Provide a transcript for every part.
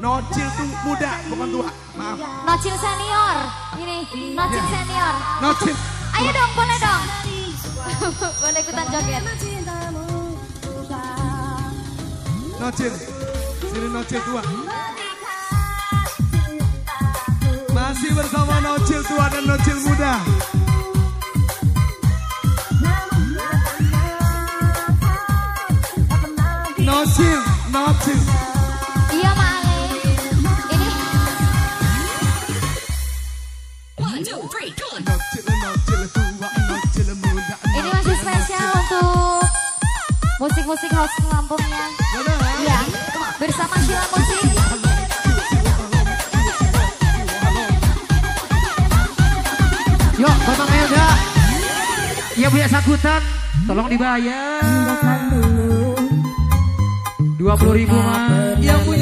Nocil tuh muda, bukan tua. Maaf. Nocil senior. Ini, Nocil senior. Nocil. Ayo dong, boleh dong. boleh ikutan joget. Nocil. Sini Nocil tua. Masih bersama Nocil tua dan Nocil muda. Nocil, Nocil. Ini masih spesial untuk musik-musik house Lampungnya. Iya, bersama Sheila Musik. Yuk, Bapak Melda. Yang punya sakutan, tolong dibayar. Dua puluh ribu mah. Yang punya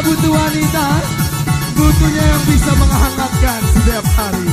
butuh wanita Butuhnya yang bisa menghangatkan setiap hari.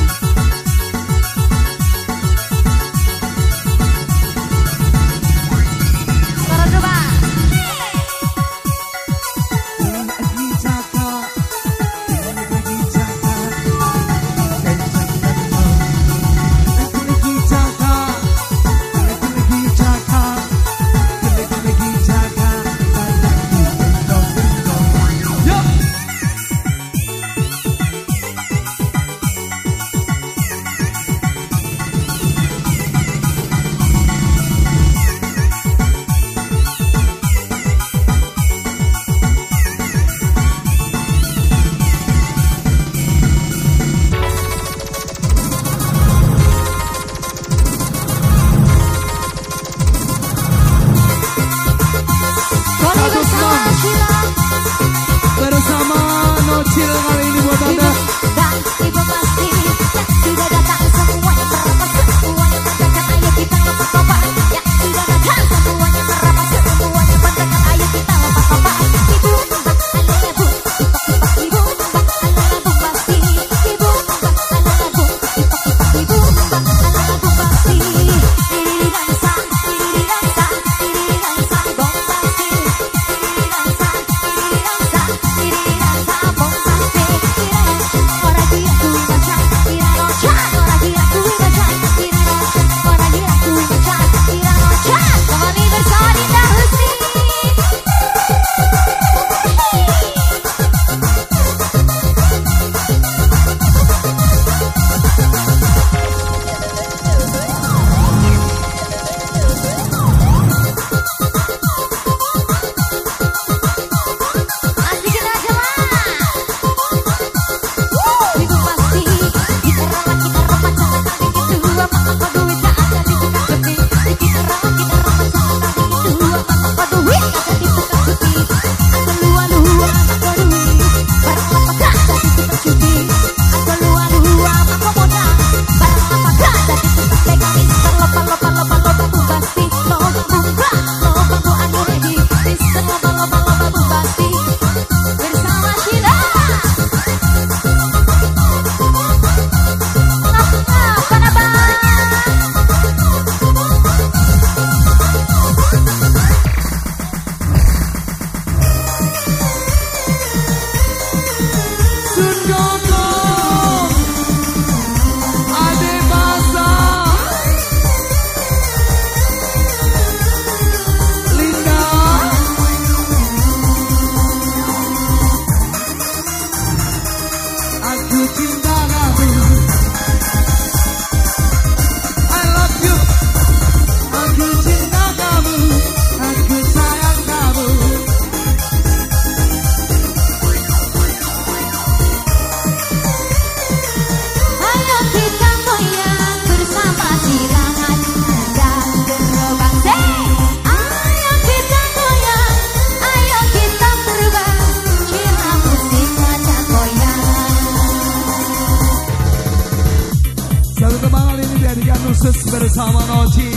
様の地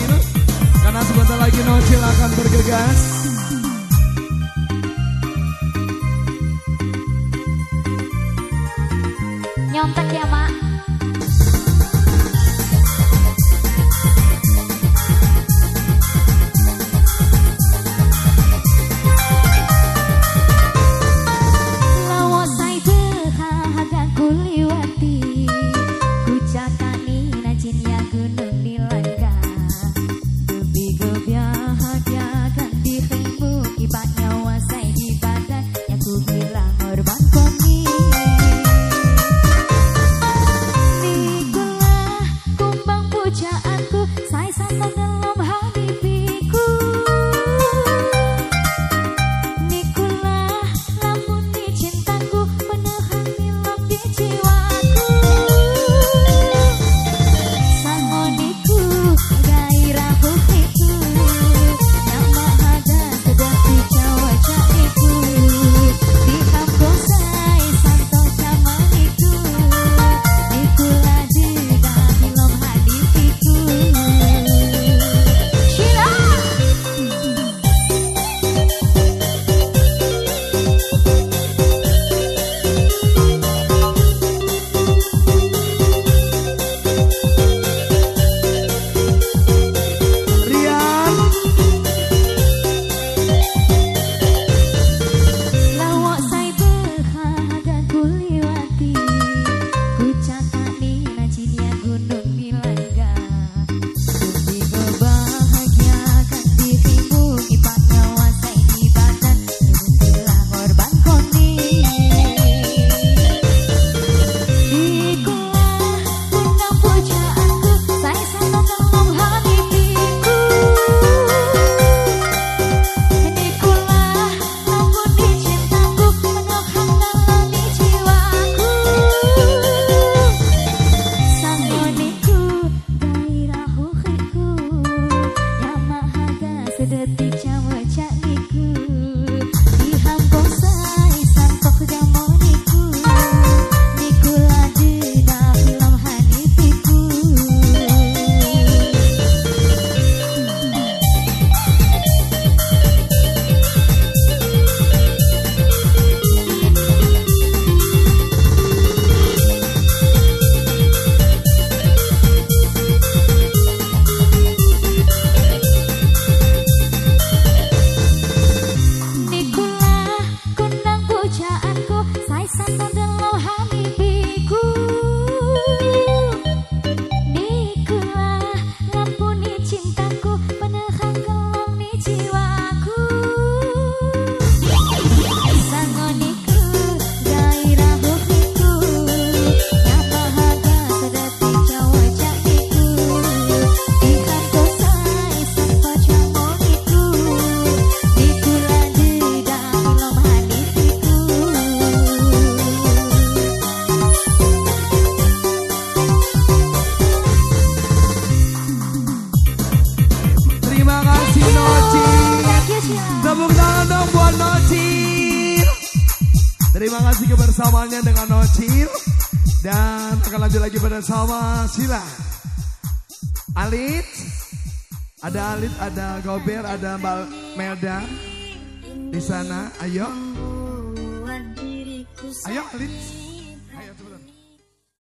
dengan Nocil. Dan akan lanjut lagi bersama Sila. Alit. Ada Alit, ada Gober, ada Mbak Melda. Di sana, ayo. Ayo Alit.